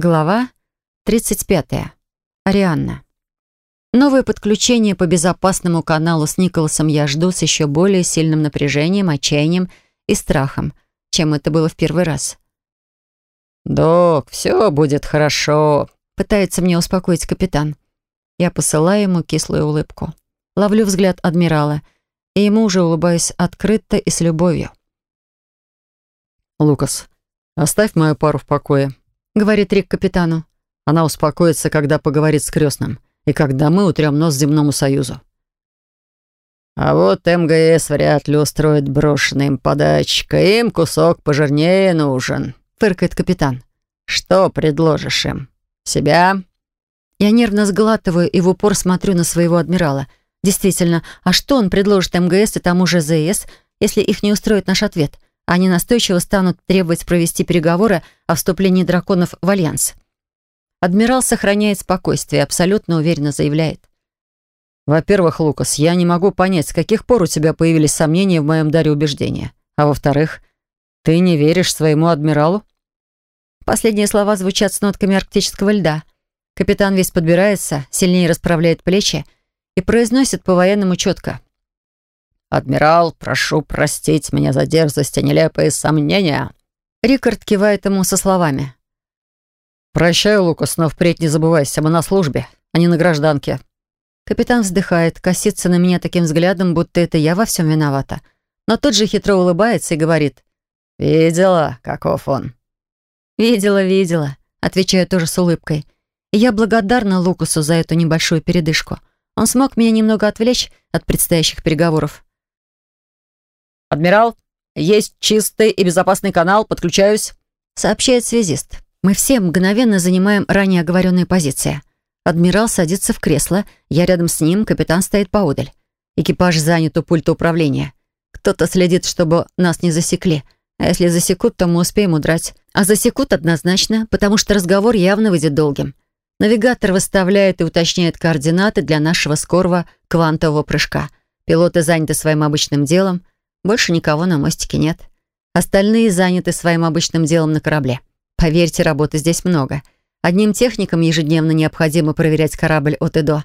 Глава 35. Арианна. Новое подключение по безопасному каналу с Николасом я жду с еще более сильным напряжением, отчаянием и страхом, чем это было в первый раз. «Док, все будет хорошо», — пытается мне успокоить капитан. Я посылаю ему кислую улыбку. Ловлю взгляд адмирала, и ему уже улыбаюсь открыто и с любовью. «Лукас, оставь мою пару в покое», — говорит Рик капитану. «Она успокоится, когда поговорит с крестным, и когда мы утрем нос земному союзу». «А вот МГС вряд ли устроит брошенный им подачка. Им кусок пожирнее нужен», — фыркает капитан. «Что предложишь им? Себя?» Я нервно сглатываю и в упор смотрю на своего адмирала. Действительно, а что он предложит МГС и тому же ЗС, если их не устроит наш ответ? Они настойчиво станут требовать провести переговоры о вступлении драконов в Альянс. Адмирал сохраняет спокойствие и абсолютно уверенно заявляет. «Во-первых, Лукас, я не могу понять, с каких пор у тебя появились сомнения в моем даре убеждения. А во-вторых, ты не веришь своему адмиралу?» Последние слова звучат с нотками арктического льда. Капитан весь подбирается, сильнее расправляет плечи и произносит по-военному четко. «Адмирал, прошу простить меня за дерзость и нелепые сомнения». Рикард кивает ему со словами. «Прощаю, Лукас, но впредь не забывайся, мы на службе, а не на гражданке». Капитан вздыхает, косится на меня таким взглядом, будто это я во всем виновата. Но тут же хитро улыбается и говорит. «Видела, каков он?» «Видела, видела», — отвечаю тоже с улыбкой. И я благодарна Лукасу за эту небольшую передышку. Он смог меня немного отвлечь от предстоящих переговоров. «Адмирал, есть чистый и безопасный канал, подключаюсь», — сообщает связист. Мы все мгновенно занимаем ранее оговоренные позиции. Адмирал садится в кресло, я рядом с ним, капитан стоит поодаль. Экипаж занят у пульта управления. Кто-то следит, чтобы нас не засекли. А если засекут, то мы успеем удрать. А засекут однозначно, потому что разговор явно выйдет долгим. Навигатор выставляет и уточняет координаты для нашего скорого квантового прыжка. Пилоты заняты своим обычным делом — больше никого на мостике нет. Остальные заняты своим обычным делом на корабле. Поверьте, работы здесь много. Одним техникам ежедневно необходимо проверять корабль от и до.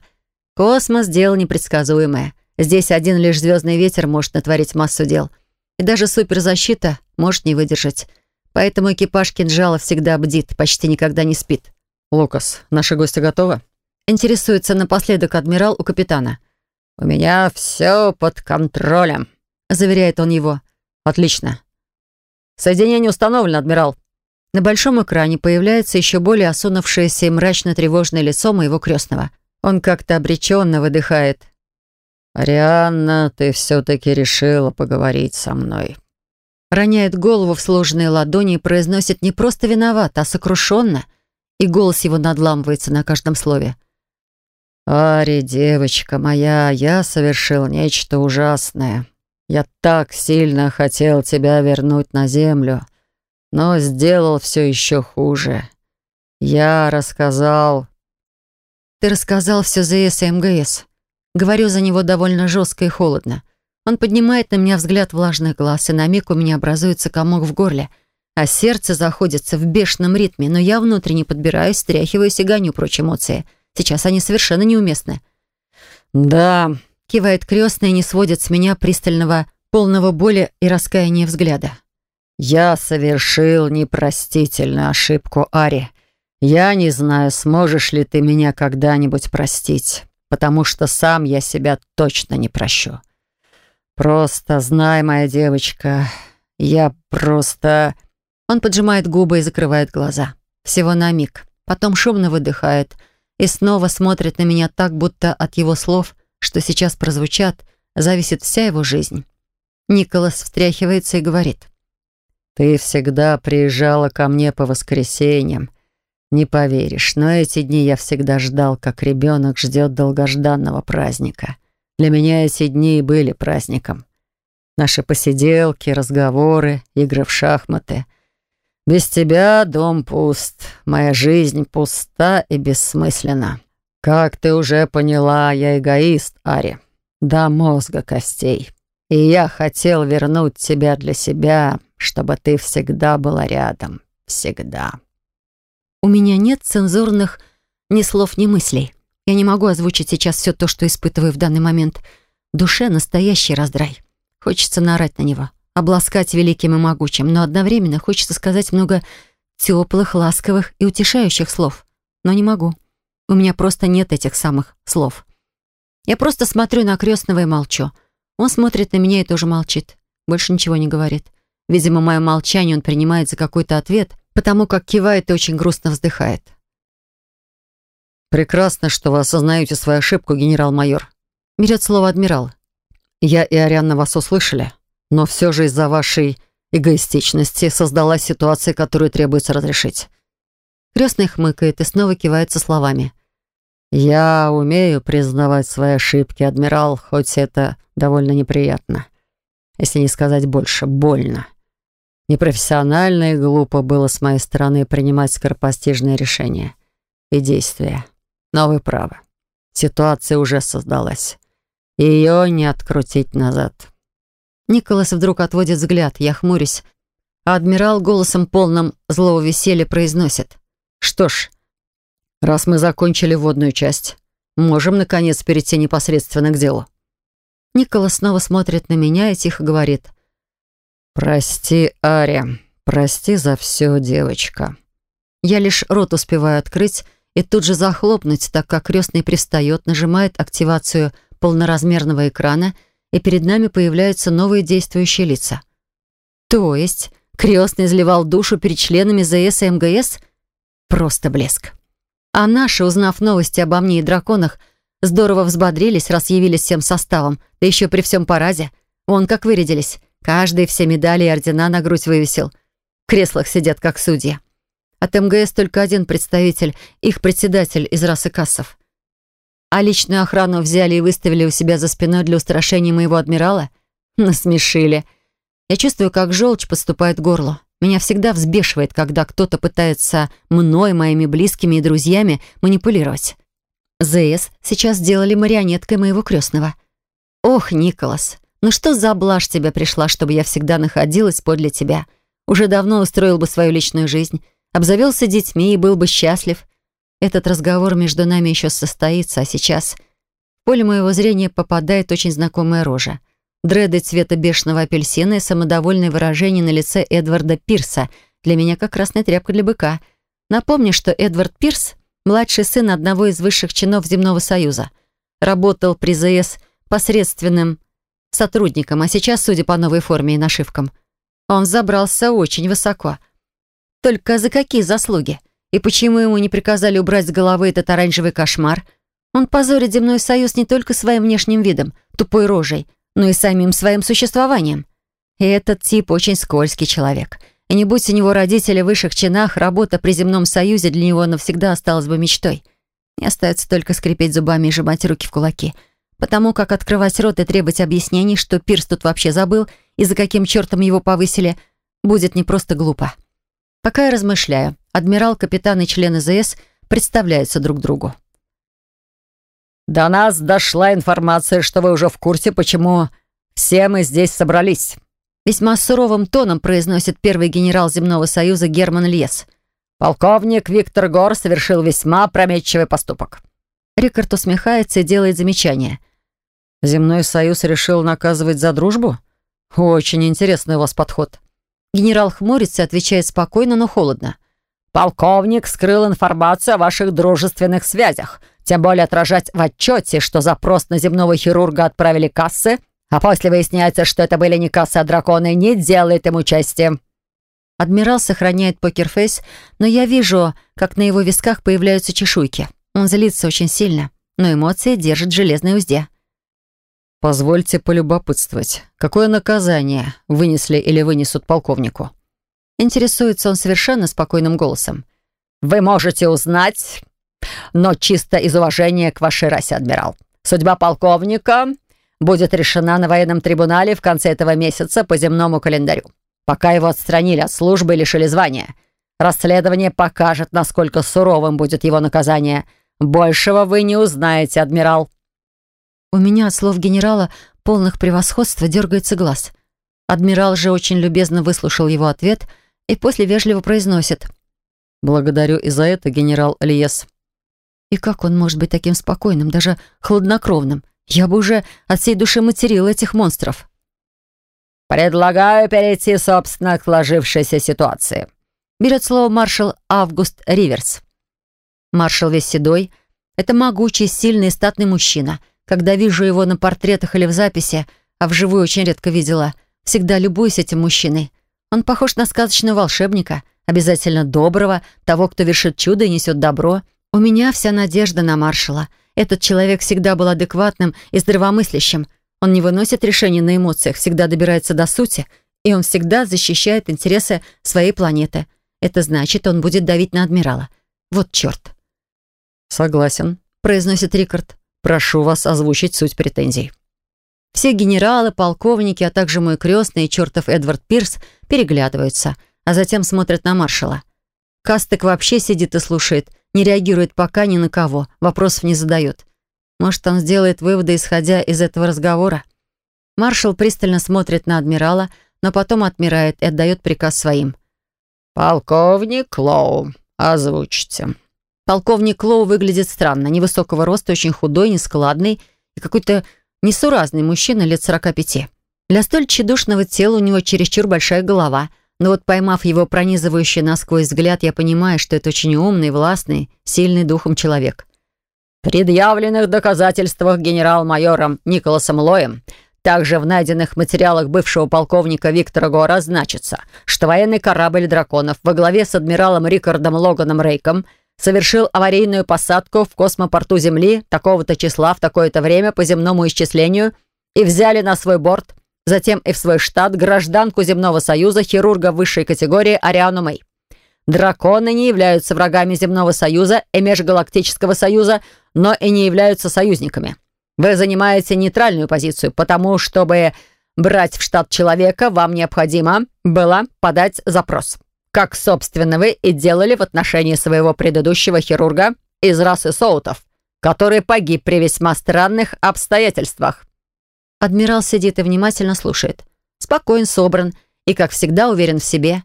Космос — дело непредсказуемое. Здесь один лишь звездный ветер может натворить массу дел. И даже суперзащита может не выдержать. Поэтому экипаж кинжала всегда бдит, почти никогда не спит. «Лукас, наши гости готовы?» Интересуется напоследок адмирал у капитана. «У меня все под контролем», заверяет он его. «Отлично. Соединение установлено, адмирал». На большом экране появляется еще более осунувшееся и мрачно-тревожное лицо моего крестного. Он как-то обреченно выдыхает. «Арианна, ты все-таки решила поговорить со мной». Роняет голову в сложенные ладони и произносит не просто виноват, а сокрушенно, и голос его надламывается на каждом слове. «Ари, девочка моя, я совершил нечто ужасное. Я так сильно хотел тебя вернуть на землю, но сделал все еще хуже. Я рассказал...» «Ты рассказал все ЗС и МГС». Говорю за него довольно жестко и холодно. Он поднимает на меня взгляд влажных глаз, и на миг у меня образуется комок в горле, а сердце заходится в бешеном ритме, но я внутренне подбираюсь, стряхиваюсь и гоню прочь эмоции. Сейчас они совершенно неуместны. «Да», Кивает крестный и не сводит с меня пристального, полного боли и раскаяния взгляда. «Я совершил непростительную ошибку, Ари. Я не знаю, сможешь ли ты меня когда-нибудь простить, потому что сам я себя точно не прощу. Просто знай, моя девочка, я просто...» Он поджимает губы и закрывает глаза. Всего на миг. Потом шумно выдыхает и снова смотрит на меня так, будто от его слов что сейчас прозвучат, зависит вся его жизнь. Николас встряхивается и говорит. «Ты всегда приезжала ко мне по воскресеньям. Не поверишь, но эти дни я всегда ждал, как ребенок ждет долгожданного праздника. Для меня эти дни и были праздником. Наши посиделки, разговоры, игры в шахматы. Без тебя дом пуст, моя жизнь пуста и бессмысленна. «Как ты уже поняла, я эгоист, Ари. До мозга костей. И я хотел вернуть тебя для себя, чтобы ты всегда была рядом. Всегда». У меня нет цензурных ни слов, ни мыслей. Я не могу озвучить сейчас все то, что испытываю в данный момент. Душе настоящий раздрай. Хочется наорать на него, обласкать великим и могучим, но одновременно хочется сказать много теплых, ласковых и утешающих слов. Но не могу. У меня просто нет этих самых слов. Я просто смотрю на крестного и молчу. Он смотрит на меня и тоже молчит. Больше ничего не говорит. Видимо, мое молчание он принимает за какой-то ответ, потому как кивает и очень грустно вздыхает. «Прекрасно, что вы осознаете свою ошибку, генерал-майор», — берет слово адмирал. «Я и Арианна вас услышали, но все же из-за вашей эгоистичности создалась ситуация, которую требуется разрешить». Крестный хмыкает и снова кивает со словами. «Я умею признавать свои ошибки, адмирал, хоть это довольно неприятно. Если не сказать больше, больно. Непрофессионально и глупо было с моей стороны принимать скоропостижные решения и действия. Но вы правы. Ситуация уже создалась. Ее не открутить назад. Николас вдруг отводит взгляд, я хмурюсь. А адмирал голосом полным злого веселья произносит. «Что ж, раз мы закончили водную часть, можем, наконец, перейти непосредственно к делу». Николас снова смотрит на меня и тихо говорит. «Прости, Аря, прости за все, девочка». Я лишь рот успеваю открыть, и тут же захлопнуть, так как крестный пристает, нажимает активацию полноразмерного экрана, и перед нами появляются новые действующие лица. То есть крестный изливал душу перед членами ЗС и МГС? Просто блеск. А наши, узнав новости обо мне и драконах, здорово взбодрились, раз явились всем составом, да еще при всем параде. Вон как вырядились. Каждый все медали и ордена на грудь вывесил. В креслах сидят, как судья. От МГС только один представитель, их председатель из расы кассов. А личную охрану взяли и выставили у себя за спиной для устрашения моего адмирала? Насмешили. Я чувствую, как желчь подступает к горлу. Меня всегда взбешивает, когда кто-то пытается мной, моими близкими и друзьями манипулировать. ЗС сейчас сделали марионеткой моего крестного. Ох, Николас, ну что за блажь тебе пришла, чтобы я всегда находилась подле тебя? Уже давно устроил бы свою личную жизнь, обзавелся детьми и был бы счастлив. Этот разговор между нами еще состоится, а сейчас... В поле моего зрения попадает очень знакомая рожа. Дреды цвета бешеного апельсина и самодовольное выражение на лице Эдварда Пирса. Для меня как красная тряпка для быка. Напомню, что Эдвард Пирс — младший сын одного из высших чинов Земного Союза. Работал при ЗС посредственным сотрудником, а сейчас, судя по новой форме и нашивкам, он забрался очень высоко — только за какие заслуги? И почему ему не приказали убрать с головы этот оранжевый кошмар? Он позорит земной союз не только своим внешним видом, тупой рожей, но и самим своим существованием. И этот тип очень скользкий человек. И не будь у него родители в высших чинах, работа при земном союзе для него навсегда осталась бы мечтой. Не остается только скрипеть зубами и сжимать руки в кулаки. Потому как открывать рот и требовать объяснений, что Пирс тут вообще забыл и за каким чертом его повысили, будет не просто глупо. Пока я размышляю, адмирал, капитан и члены ЗС представляются друг другу. «До нас дошла информация, что вы уже в курсе, почему все мы здесь собрались», весьма суровым тоном произносит первый генерал Земного Союза Герман Льес. «Полковник Виктор Гор совершил весьма опрометчивый поступок». Рикард усмехается и делает замечание. «Земной Союз решил наказывать за дружбу? Очень интересный у вас подход». Генерал хмурится и отвечает спокойно, но холодно. «Полковник скрыл информацию о ваших дружественных связях. Тем более отражать в отчете, что запрос на земного хирурга отправили кассы, а после выясняется, что это были не кассы, а драконы, не делает ему чести». Адмирал сохраняет покерфейс, но я вижу, как на его висках появляются чешуйки. Он злится очень сильно, но эмоции держит в железной узде. «Позвольте полюбопытствовать, какое наказание вынесли или вынесут полковнику?» Интересуется он совершенно спокойным голосом. «Вы можете узнать, но чисто из уважения к вашей расе, адмирал. Судьба полковника будет решена на военном трибунале в конце этого месяца по земному календарю. Пока его отстранили от службы и лишили звания. Расследование покажет, насколько суровым будет его наказание. Большего вы не узнаете, адмирал». У меня от слов генерала полных превосходства дергается глаз. Адмирал же очень любезно выслушал его ответ и после вежливо произносит. «Благодарю и за это, генерал Льес». И как он может быть таким спокойным, даже хладнокровным? Я бы уже от всей души материла этих монстров. «Предлагаю перейти, собственно, к сложившейся ситуации», берет слово маршал Август Риверс. Маршал весь седой. Это могучий, сильный и статный мужчина. Когда вижу его на портретах или в записи, а вживую очень редко видела, всегда любуюсь этим мужчиной. Он похож на сказочного волшебника, обязательно доброго, того, кто вершит чудо и несет добро. У меня вся надежда на маршала. Этот человек всегда был адекватным и здравомыслящим. Он не выносит решений на эмоциях, всегда добирается до сути, и он всегда защищает интересы своей планеты. Это значит, он будет давить на адмирала. Вот черт. «Согласен», — произносит Рикард. «Прошу вас озвучить суть претензий». Все генералы, полковники, а также мой крестный и чертов Эдвард Пирс переглядываются, а затем смотрят на маршала. Кастек вообще сидит и слушает, не реагирует пока ни на кого, вопросов не задает. Может, он сделает выводы, исходя из этого разговора? Маршал пристально смотрит на адмирала, но потом отмирает и отдает приказ своим. «Полковник Лоу, озвучьте». Полковник Лоу выглядит странно. Невысокого роста, очень худой, нескладный и какой-то несуразный мужчина лет 45. Для столь тщедушного тела у него чересчур большая голова. Но вот поймав его пронизывающий насквозь взгляд, я понимаю, что это очень умный, властный, сильный духом человек. предъявленных доказательствах генерал-майором Николасом Лоем также в найденных материалах бывшего полковника Виктора Гора значится, что военный корабль «Драконов» во главе с адмиралом Рикардом Логаном Рейком – совершил аварийную посадку в космопорту Земли такого-то числа в такое-то время по земному исчислению и взяли на свой борт, затем и в свой штат гражданку Земного Союза, хирурга высшей категории Ариану Мэй. Драконы не являются врагами Земного Союза и Межгалактического Союза, но и не являются союзниками. Вы занимаете нейтральную позицию, потому чтобы брать в штат человека, вам необходимо было подать запрос как, собственно, вы и делали в отношении своего предыдущего хирурга из расы Соутов, который погиб при весьма странных обстоятельствах». Адмирал сидит и внимательно слушает. Спокоен, собран и, как всегда, уверен в себе.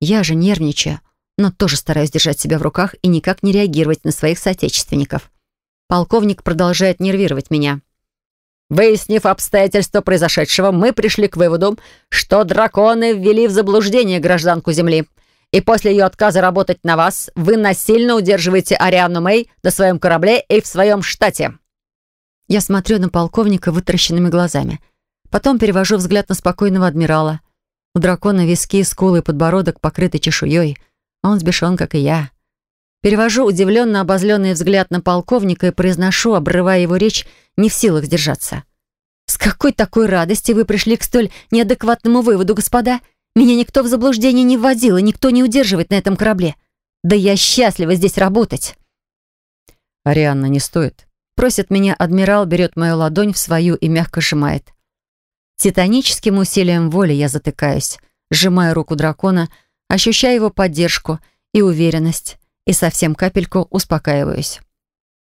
Я же нервничаю, но тоже стараюсь держать себя в руках и никак не реагировать на своих соотечественников. Полковник продолжает нервировать меня. Выяснив обстоятельства произошедшего, мы пришли к выводу, что драконы ввели в заблуждение гражданку Земли, и после ее отказа работать на вас, вы насильно удерживаете Ариану Мэй на своем корабле и в своем штате». Я смотрю на полковника вытаращенными глазами. Потом перевожу взгляд на спокойного адмирала. У дракона виски, скулы и подбородок покрыты чешуей. А он сбешен, как и я. Перевожу удивленно обозленный взгляд на полковника и произношу, обрывая его речь, не в силах сдержаться. «С какой такой радости вы пришли к столь неадекватному выводу, господа?» Меня никто в заблуждение не вводил, и никто не удерживает на этом корабле. Да я счастлива здесь работать. «Арианна, не стоит». Просит меня адмирал, берет мою ладонь в свою и мягко сжимает. Титаническим усилием воли я затыкаюсь, сжимаю руку дракона, ощущаю его поддержку и уверенность, и совсем капельку успокаиваюсь.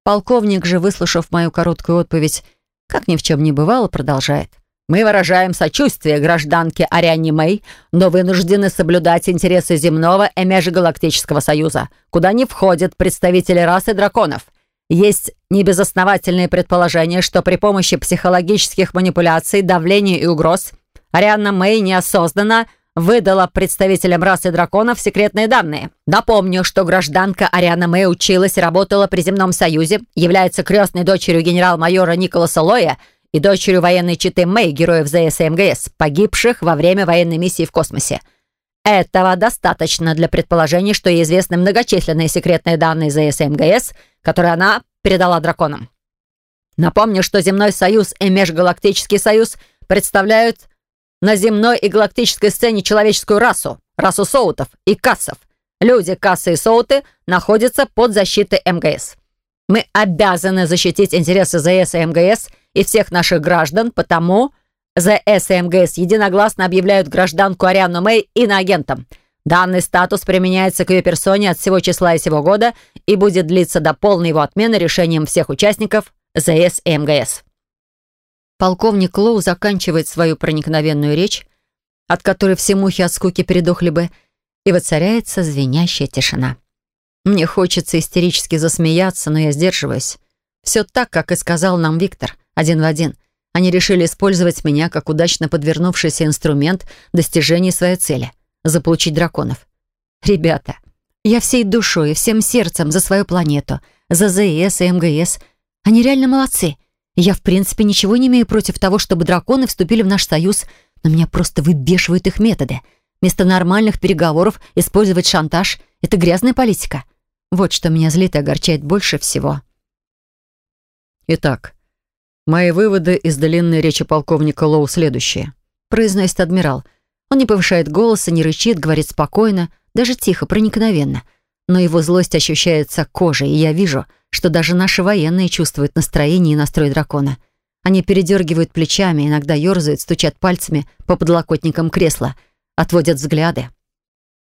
Полковник же, выслушав мою короткую отповедь, как ни в чем не бывало, продолжает. Мы выражаем сочувствие гражданке Ариане Мэй, но вынуждены соблюдать интересы земного и межгалактического союза, куда не входят представители расы драконов. Есть небезосновательные предположения, что при помощи психологических манипуляций, давления и угроз Арианна Мэй неосознанно выдала представителям расы драконов секретные данные. Напомню, что гражданка Ариана Мэй училась и работала при Земном Союзе, является крестной дочерью генерал-майора Николаса Лоя и дочерью военной читы Мэй, героев ЗС и МГС, погибших во время военной миссии в космосе. Этого достаточно для предположения, что ей известны многочисленные секретные данные ЗС и МГС, которые она передала драконам. Напомню, что Земной Союз и Межгалактический Союз представляют на земной и галактической сцене человеческую расу, расу соутов и кассов. Люди, кассы и соуты находятся под защитой МГС. Мы обязаны защитить интересы ЗС и МГС – и всех наших граждан, потому ЗС и единогласно объявляют гражданку Ариану Мэй иноагентом. Данный статус применяется к ее персоне от всего числа и сего года и будет длиться до полной его отмены решением всех участников ЗС и МГС. Полковник Лоу заканчивает свою проникновенную речь, от которой все мухи от скуки передохли бы, и воцаряется звенящая тишина. Мне хочется истерически засмеяться, но я сдерживаюсь. Все так, как и сказал нам Виктор, один в один. Они решили использовать меня как удачно подвернувшийся инструмент достижения своей цели — заполучить драконов. Ребята, я всей душой и всем сердцем за свою планету, за ЗС и МГС. Они реально молодцы. Я, в принципе, ничего не имею против того, чтобы драконы вступили в наш союз, но меня просто выбешивают их методы. Вместо нормальных переговоров использовать шантаж — это грязная политика. Вот что меня злит и огорчает больше всего. Итак, мои выводы из длинной речи полковника Лоу следующие. Произносит адмирал. Он не повышает голоса, не рычит, говорит спокойно, даже тихо, проникновенно. Но его злость ощущается кожей, и я вижу, что даже наши военные чувствуют настроение и настрой дракона. Они передергивают плечами, иногда ерзают, стучат пальцами по подлокотникам кресла, отводят взгляды.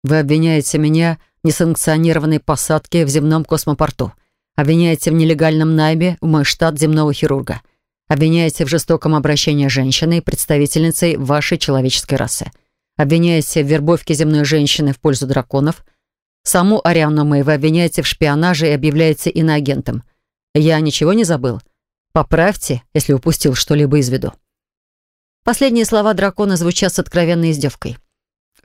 «Вы обвиняете меня в несанкционированной посадке в земном космопорту. Обвиняете в нелегальном найме в мой штат земного хирурга. Обвиняете в жестоком обращении женщины, представительницей вашей человеческой расы. Обвиняете в вербовке земной женщины в пользу драконов. Саму Ариану Мэй вы обвиняете в шпионаже и объявляете иноагентом. Я ничего не забыл? Поправьте, если упустил что-либо из виду». Последние слова дракона звучат с откровенной издевкой.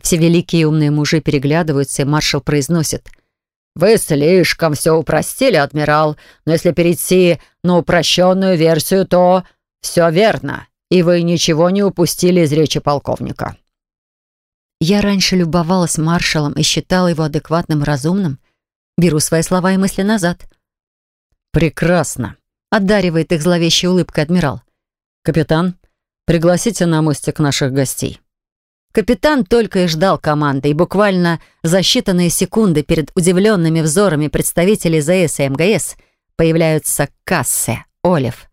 Все великие и умные мужи переглядываются, и маршал произносит. «Вы слишком все упростили, адмирал, но если перейти на упрощенную версию, то все верно, и вы ничего не упустили из речи полковника». Я раньше любовалась маршалом и считала его адекватным, разумным. Беру свои слова и мысли назад. «Прекрасно», — одаривает их зловещей улыбкой адмирал. «Капитан, пригласите на мостик наших гостей». Капитан только и ждал команды, и буквально за считанные секунды перед удивленными взорами представителей ЗС и МГС появляются Кассе, Олив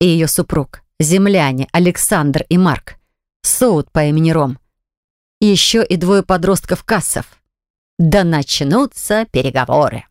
и ее супруг, земляне Александр и Марк, Соут по имени Ром, еще и двое подростков Кассов. Да начнутся переговоры.